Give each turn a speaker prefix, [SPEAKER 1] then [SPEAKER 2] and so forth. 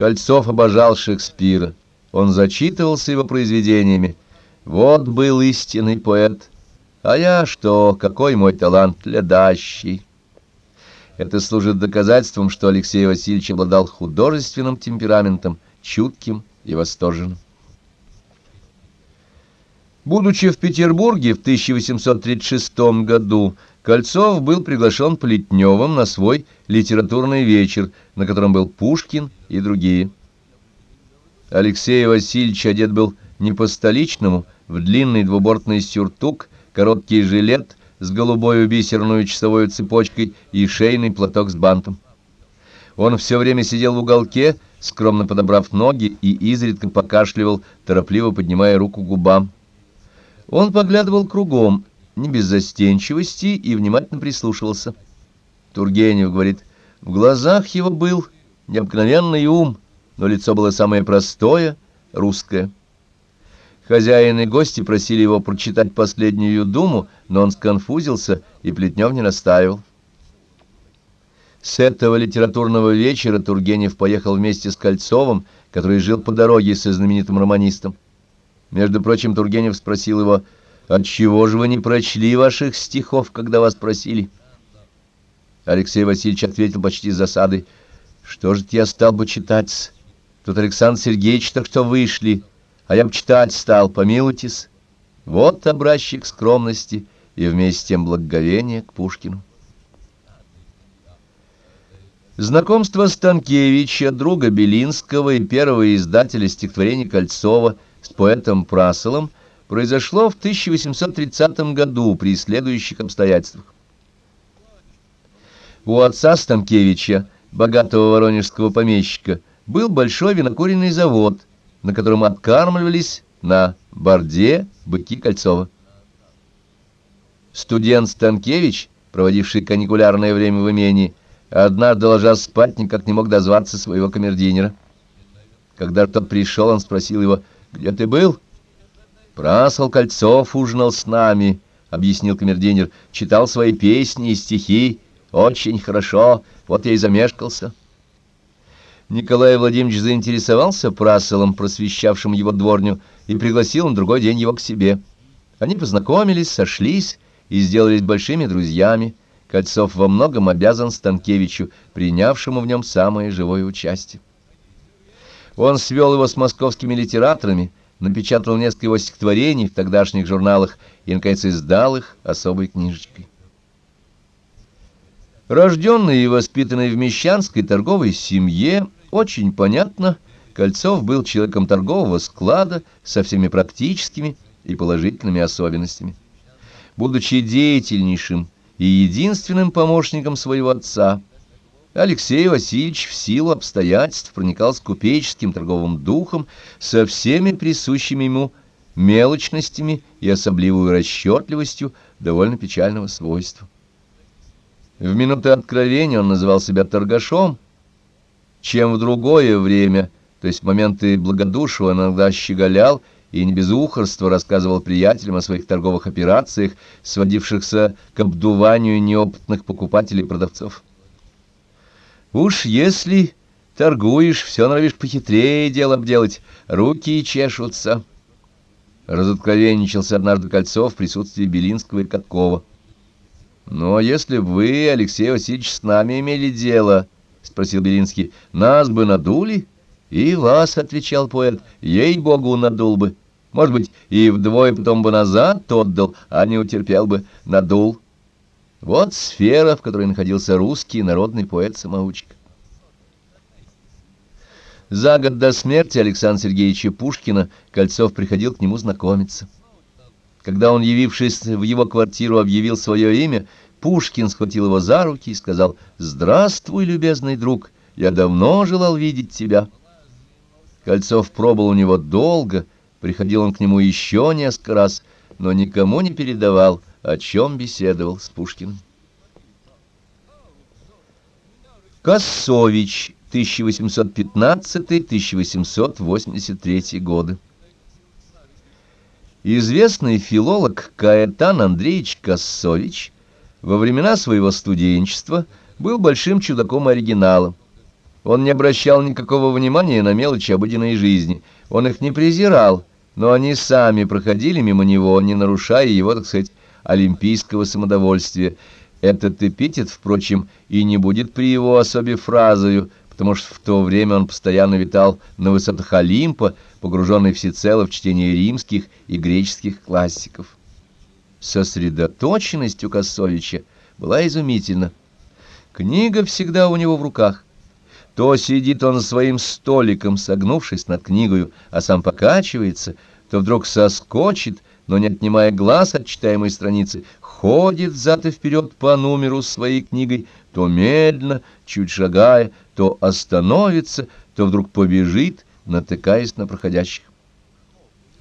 [SPEAKER 1] Кольцов обожал Шекспира. Он зачитывался его произведениями. Вот был истинный поэт. А я что, какой мой талант ледащий. Это служит доказательством, что Алексей Васильевич обладал художественным темпераментом, чутким и восторженным. Будучи в Петербурге в 1836 году, Кольцов был приглашен Плетневым на свой литературный вечер, на котором был Пушкин и другие. Алексей Васильевич одет был не по-столичному, в длинный двубортный сюртук, короткий жилет с голубой бисерную часовой цепочкой и шейный платок с бантом. Он все время сидел в уголке, скромно подобрав ноги и изредка покашливал, торопливо поднимая руку к губам. Он поглядывал кругом, не без застенчивости, и внимательно прислушивался. Тургенев говорит, в глазах его был необыкновенный ум, но лицо было самое простое, русское. Хозяин и гости просили его прочитать последнюю думу, но он сконфузился, и Плетнев не настаивал. С этого литературного вечера Тургенев поехал вместе с Кольцовым, который жил по дороге со знаменитым романистом. Между прочим, Тургенев спросил его, «Отчего же вы не прочли ваших стихов, когда вас просили?» Алексей Васильевич ответил почти с засадой, «Что же я стал бы читать? Тут Александр Сергеевич так что вышли, а я бы читать стал, помилуйтесь». Вот образчик скромности и вместе с тем благоговения к Пушкину. Знакомство Станкевича, друга Белинского и первого издателя стихотворений Кольцова с поэтом Праселом произошло в 1830 году при следующих обстоятельствах. У отца Станкевича, богатого воронежского помещика, был большой винокуренный завод, на котором откармливались на борде быки Кольцова. Студент Станкевич, проводивший каникулярное время в имении, однажды, ложась спать, никак не мог дозваться своего камердинера. Когда тот пришел, он спросил его, «Где ты был?» «Прасол Кольцов ужинал с нами», — объяснил камердинер, «читал свои песни и стихи. Очень хорошо, вот я и замешкался». Николай Владимирович заинтересовался Прасолом, просвещавшим его дворню, и пригласил на другой день его к себе. Они познакомились, сошлись и сделались большими друзьями. Кольцов во многом обязан Станкевичу, принявшему в нем самое живое участие. Он свел его с московскими литераторами, напечатал несколько его стихотворений в тогдашних журналах и, наконец, издал их особой книжечкой. Рожденный и воспитанный в мещанской торговой семье, очень понятно, Кольцов был человеком торгового склада со всеми практическими и положительными особенностями. Будучи деятельнейшим и единственным помощником своего отца, Алексей Васильевич в силу обстоятельств проникал с купеческим торговым духом, со всеми присущими ему мелочностями и особливую расчетливостью довольно печального свойства. В минуты откровения он называл себя торгашом, чем в другое время, то есть в моменты благодушия, иногда щеголял и не без ухорства рассказывал приятелям о своих торговых операциях, сводившихся к обдуванию неопытных покупателей и продавцов. «Уж если торгуешь, все норовишь похитрее дело обделать, руки чешутся». Разоткровенничался однажды Кольцов в присутствии Белинского и Каткова. «Но «Ну, а если бы вы, Алексей Васильевич, с нами имели дело, — спросил Белинский, — нас бы надули?» «И вас, — отвечал поэт, — ей-богу, надул бы. Может быть, и вдвое потом бы назад отдал, а не утерпел бы, надул». Вот сфера, в которой находился русский народный поэт-самоучка. За год до смерти Александра Сергеевича Пушкина Кольцов приходил к нему знакомиться. Когда он, явившись в его квартиру, объявил свое имя, Пушкин схватил его за руки и сказал «Здравствуй, любезный друг, я давно желал видеть тебя». Кольцов пробыл у него долго, приходил он к нему еще несколько раз, но никому не передавал, о чем беседовал с Пушкиным. Косович, 1815-1883 годы. Известный филолог Каэтан Андреевич Кассович во времена своего студенчества был большим чудаком-оригиналом. Он не обращал никакого внимания на мелочи обыденной жизни. Он их не презирал, но они сами проходили мимо него, не нарушая его, так сказать, олимпийского самодовольствия. Этот эпитет, впрочем, и не будет при его особе фразою, потому что в то время он постоянно витал на высотах Олимпа, погруженный всецело в чтение римских и греческих классиков. Сосредоточенность у Косовича была изумительна. Книга всегда у него в руках. То сидит он за своим столиком, согнувшись над книгою, а сам покачивается, то вдруг соскочит, но не отнимая глаз от читаемой страницы, ходит взад и вперед по номеру своей книгой, то медленно, чуть шагая, то остановится, то вдруг побежит, натыкаясь на проходящих.